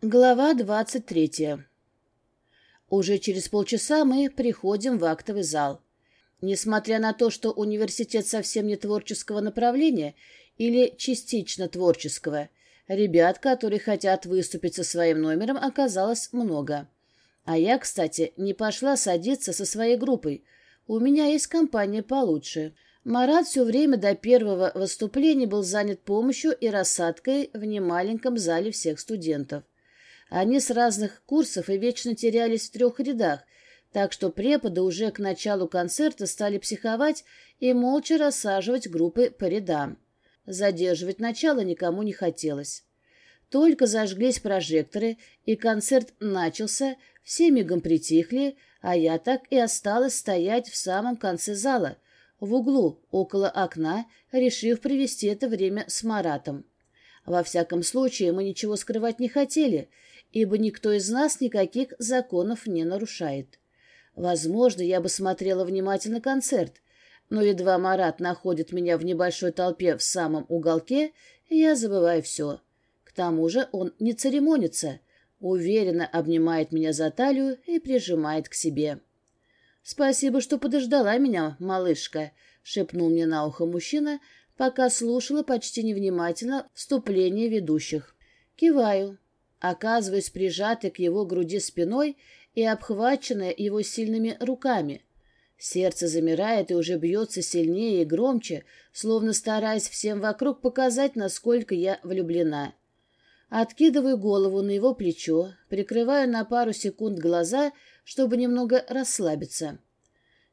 Глава двадцать третья. Уже через полчаса мы приходим в актовый зал. Несмотря на то, что университет совсем не творческого направления или частично творческого, ребят, которые хотят выступить со своим номером, оказалось много. А я, кстати, не пошла садиться со своей группой. У меня есть компания получше. Марат все время до первого выступления был занят помощью и рассадкой в немаленьком зале всех студентов. Они с разных курсов и вечно терялись в трех рядах, так что преподы уже к началу концерта стали психовать и молча рассаживать группы по рядам. Задерживать начало никому не хотелось. Только зажглись прожекторы, и концерт начался, все мигом притихли, а я так и осталась стоять в самом конце зала, в углу, около окна, решив провести это время с Маратом. Во всяком случае, мы ничего скрывать не хотели — ибо никто из нас никаких законов не нарушает. Возможно, я бы смотрела внимательно концерт, но едва Марат находит меня в небольшой толпе в самом уголке, я забываю все. К тому же он не церемонится, уверенно обнимает меня за талию и прижимает к себе. «Спасибо, что подождала меня, малышка», — шепнул мне на ухо мужчина, пока слушала почти невнимательно вступление ведущих. Киваю оказываясь прижатой к его груди спиной и обхваченная его сильными руками. Сердце замирает и уже бьется сильнее и громче, словно стараясь всем вокруг показать, насколько я влюблена. Откидываю голову на его плечо, прикрываю на пару секунд глаза, чтобы немного расслабиться.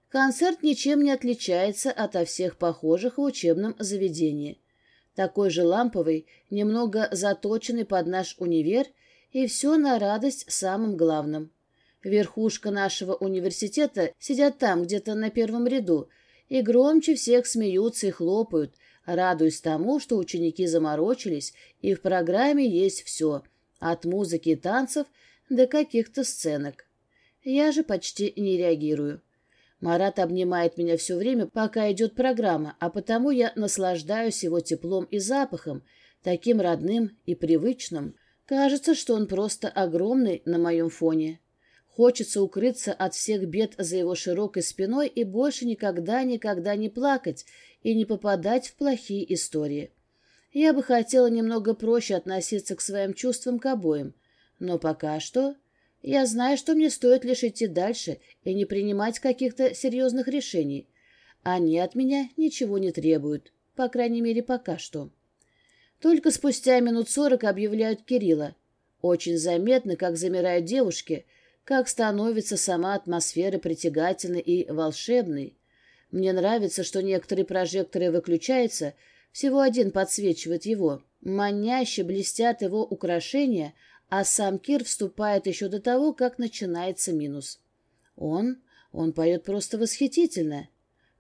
Концерт ничем не отличается от всех похожих в учебном заведении такой же ламповый, немного заточенный под наш универ, и все на радость самым главным. Верхушка нашего университета сидят там, где-то на первом ряду, и громче всех смеются и хлопают, радуясь тому, что ученики заморочились, и в программе есть все, от музыки и танцев до каких-то сценок. Я же почти не реагирую. Марат обнимает меня все время, пока идет программа, а потому я наслаждаюсь его теплом и запахом, таким родным и привычным. Кажется, что он просто огромный на моем фоне. Хочется укрыться от всех бед за его широкой спиной и больше никогда-никогда не плакать и не попадать в плохие истории. Я бы хотела немного проще относиться к своим чувствам к обоим, но пока что я знаю, что мне стоит лишь идти дальше и не принимать каких-то серьезных решений. Они от меня ничего не требуют, по крайней мере, пока что. Только спустя минут сорок объявляют Кирилла. Очень заметно, как замирают девушки, как становится сама атмосфера притягательной и волшебной. Мне нравится, что некоторые прожекторы выключаются, всего один подсвечивает его. Маняще блестят его украшения, а сам Кир вступает еще до того, как начинается минус. Он, он поет просто восхитительно.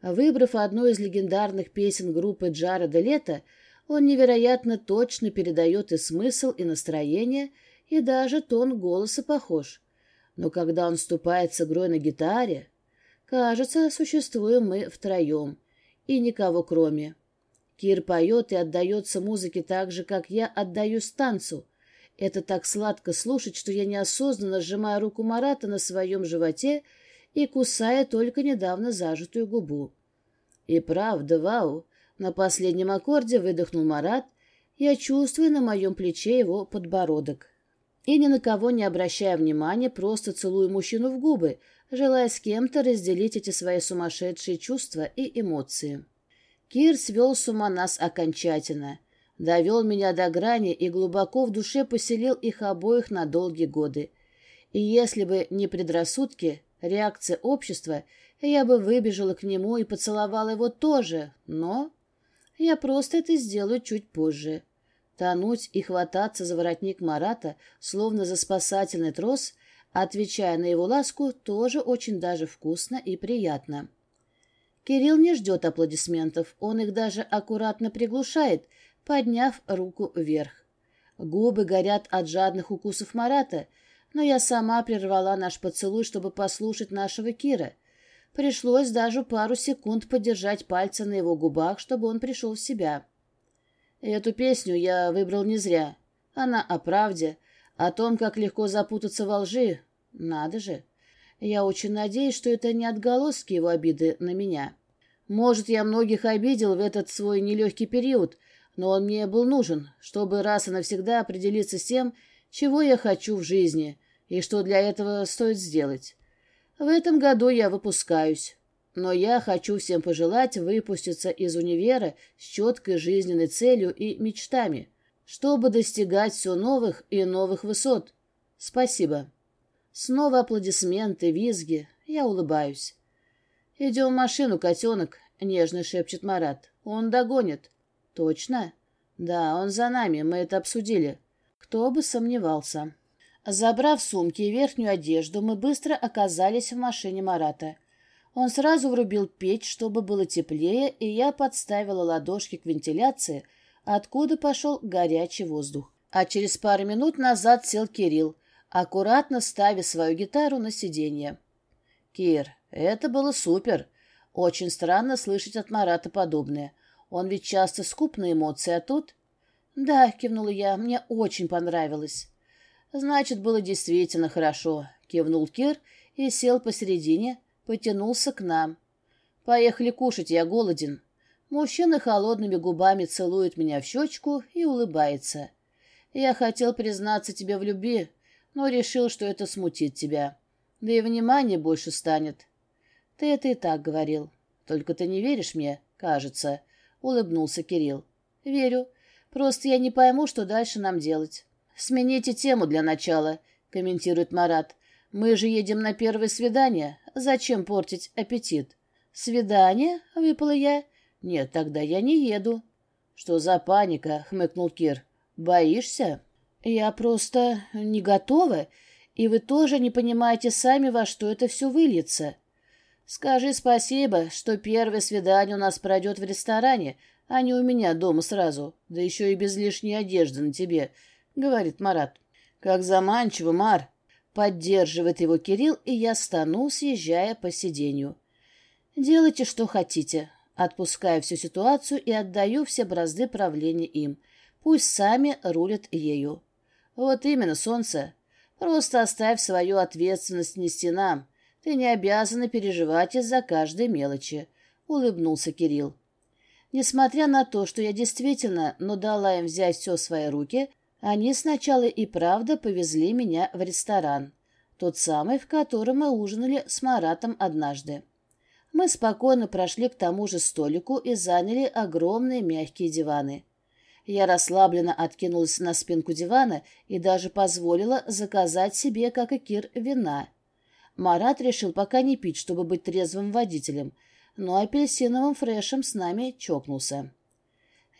Выбрав одну из легендарных песен группы Джареда Лето, он невероятно точно передает и смысл, и настроение, и даже тон голоса похож. Но когда он вступает с игрой на гитаре, кажется, существуем мы втроем, и никого кроме. Кир поет и отдается музыке так же, как я отдаюсь танцу, это так сладко слушать, что я неосознанно сжимаю руку Марата на своем животе и кусая только недавно зажатую губу. И правда, вау, на последнем аккорде выдохнул Марат, я чувствую на моем плече его подбородок. И ни на кого не обращая внимания, просто целую мужчину в губы, желая с кем-то разделить эти свои сумасшедшие чувства и эмоции. Кир свел с ума нас окончательно — довел меня до грани и глубоко в душе поселил их обоих на долгие годы. И если бы не предрассудки, реакция общества, я бы выбежала к нему и поцеловала его тоже, но я просто это сделаю чуть позже. Тонуть и хвататься за воротник Марата, словно за спасательный трос, отвечая на его ласку, тоже очень даже вкусно и приятно. Кирилл не ждет аплодисментов, он их даже аккуратно приглушает, подняв руку вверх. Губы горят от жадных укусов Марата, но я сама прервала наш поцелуй, чтобы послушать нашего Кира. Пришлось даже пару секунд подержать пальцы на его губах, чтобы он пришел в себя. Эту песню я выбрал не зря. Она о правде, О том, как легко запутаться во лжи. Надо же. Я очень надеюсь, что это не отголоски его обиды на меня. Может, я многих обидел в этот свой нелегкий период, но он мне был нужен, чтобы раз и навсегда определиться с тем, чего я хочу в жизни и что для этого стоит сделать. В этом году я выпускаюсь, но я хочу всем пожелать выпуститься из универа с четкой жизненной целью и мечтами, чтобы достигать все новых и новых высот. Спасибо. Снова аплодисменты, визги. Я улыбаюсь. «Идем в машину, котенок», — нежно шепчет Марат. «Он догонит». «Точно?» «Да, он за нами, мы это обсудили». Кто бы сомневался. Забрав сумки и верхнюю одежду, мы быстро оказались в машине Марата. Он сразу врубил печь, чтобы было теплее, и я подставила ладошки к вентиляции, откуда пошел горячий воздух. А через пару минут назад сел Кирилл, аккуратно ставя свою гитару на сиденье. «Кир, это было супер. Очень странно слышать от Марата подобное. Он ведь часто скуп на эмоции, а тут...» «Да», — кивнула я, — «мне очень понравилось». «Значит, было действительно хорошо», — кивнул Кир и сел посередине, потянулся к нам. «Поехали кушать, я голоден». Мужчина холодными губами целует меня в щечку и улыбается. «Я хотел признаться тебе в любви, но решил, что это смутит тебя. Да и внимания больше станет». «Ты это и так говорил. Только ты не веришь мне, кажется», — улыбнулся Кирилл. «Верю. Просто я не пойму, что дальше нам делать». «Смените тему для начала», — комментирует Марат. «Мы же едем на первое свидание. Зачем портить аппетит?» «Свидание?» — выпала я. «Нет, тогда я не еду». «Что за паника?» — хмыкнул Кир. «Боишься?» «Я просто не готова, и вы тоже не понимаете сами, во что это все выльется. Скажи спасибо, что первое свидание у нас пройдет в ресторане, а не у меня дома сразу, да еще и без лишней одежды на тебе», — говорит Марат. «Как заманчиво, Мар!» Поддерживает его Кирилл, и я стану, съезжая по сиденью. «Делайте, что хотите». Отпускаю всю ситуацию и отдаю все бразды правления им. Пусть сами рулят ею. Вот именно, солнце. Просто оставь свою ответственность нести нам. Ты не обязана переживать из-за каждой мелочи. Улыбнулся Кирилл. Несмотря на то, что я действительно, но дала им взять все в свои руки, они сначала и правда повезли меня в ресторан, тот самый, в котором мы ужинали с Маратом однажды. Мы спокойно прошли к тому же столику и заняли огромные мягкие диваны. Я расслабленно откинулась на спинку дивана и даже позволила заказать себе, как и Кир, вина. Марат решил пока не пить, чтобы быть трезвым водителем, но апельсиновым фрешем с нами чокнулся.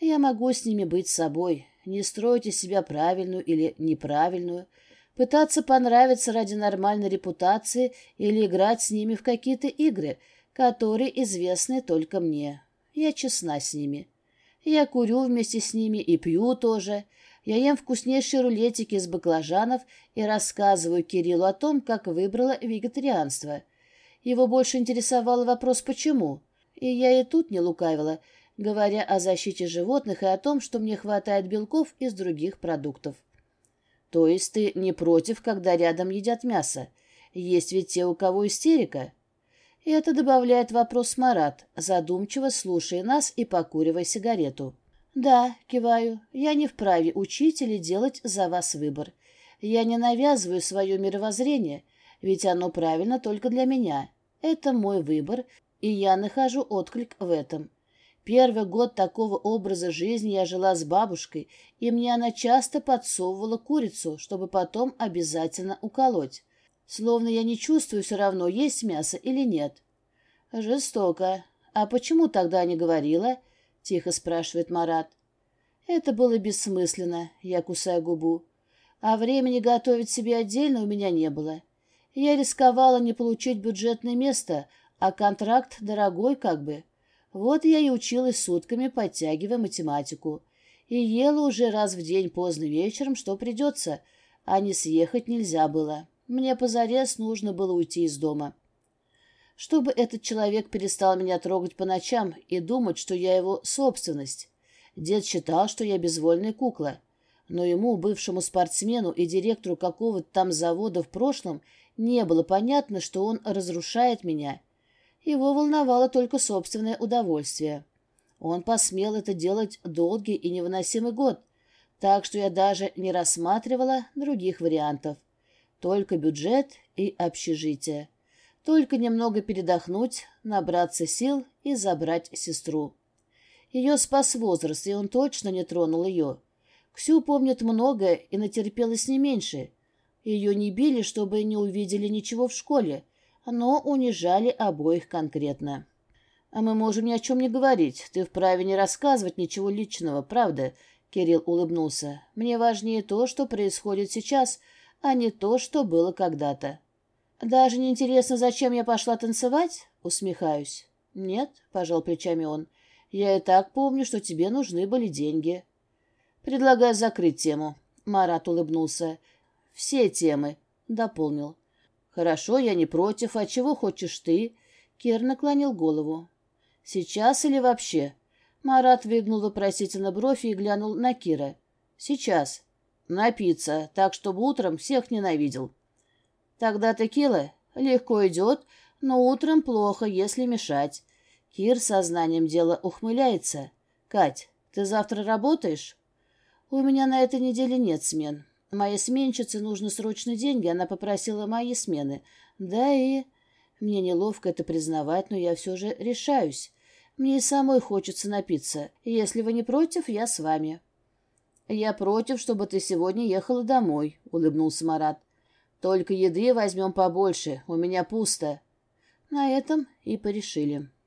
Я могу с ними быть собой, не строить из себя правильную или неправильную, пытаться понравиться ради нормальной репутации или играть с ними в какие-то игры, которые известны только мне. Я честна с ними. Я курю вместе с ними и пью тоже. Я ем вкуснейшие рулетики из баклажанов и рассказываю Кириллу о том, как выбрала вегетарианство. Его больше интересовал вопрос «почему?». И я и тут не лукавила – говоря о защите животных и о том, что мне хватает белков из других продуктов. То есть ты не против, когда рядом едят мясо? Есть ведь те, у кого истерика. Это добавляет вопрос Марат, задумчиво слушая нас и покуривая сигарету. «Да», — киваю, — «я не вправе учить или делать за вас выбор. Я не навязываю свое мировоззрение, ведь оно правильно только для меня. Это мой выбор, и я нахожу отклик в этом. Первый год такого образа жизни я жила с бабушкой, и мне она часто подсовывала курицу, чтобы потом обязательно уколоть. Словно я не чувствую все равно, есть мясо или нет. Жестоко. А почему тогда не говорила? Тихо спрашивает Марат. Это было бессмысленно, я кусаю губу. А времени готовить себе отдельно у меня не было. Я рисковала не получить бюджетное место, а контракт дорогой как бы. Вот я и училась сутками, подтягивая математику. И ела уже раз в день поздно вечером, что придется, а не съехать нельзя было. Мне позарез нужно было уйти из дома. Чтобы этот человек перестал меня трогать по ночам и думать, что я его собственность. Дед считал, что я безвольная кукла. Но ему, бывшему спортсмену и директору какого-то там завода в прошлом, не было понятно, что он разрушает меня. Его волновало только собственное удовольствие. Он посмел это делать долгий и невыносимый год, так что я даже не рассматривала других вариантов. Только бюджет и общежитие. Только немного передохнуть, набраться сил и забрать сестру. Ее спас возраст, и он точно не тронул ее. Ксю помнит многое и натерпелась не меньше. Ее не били, чтобы не увидели ничего в школе, но унижали обоих конкретно. «А мы можем ни о чем не говорить. Ты вправе не рассказывать ничего личного, правда?» Кирилл улыбнулся. «Мне важнее то, что происходит сейчас, а не то, что было когда-то». «Даже не интересно, зачем я пошла танцевать?» Усмехаюсь. «Нет», — пожал плечами он. «Я и так помню, что тебе нужны были деньги». «Предлагаю закрыть тему», — Марат улыбнулся. «Все темы», — дополнил. «Хорошо, я не против. А чего хочешь ты?» Кир наклонил голову. «Сейчас или вообще?» Марат выгнул вопросительно бровь и глянул на Кира. «Сейчас. Напиться, так, чтобы утром всех ненавидел». «Тогда текила легко идет, но утром плохо, если мешать». Кир сознанием дела ухмыляется. «Кать, ты завтра работаешь?» «У меня на этой неделе нет смен. Моей сменщице нужны срочно деньги, она попросила мои смены. Да и...» Мне неловко это признавать, но я все же решаюсь. Мне и самой хочется напиться. Если вы не против, я с вами». «Я против, чтобы ты сегодня ехала домой», — улыбнулся Марат. «Только еды возьмем побольше, у меня пусто». На этом и порешили.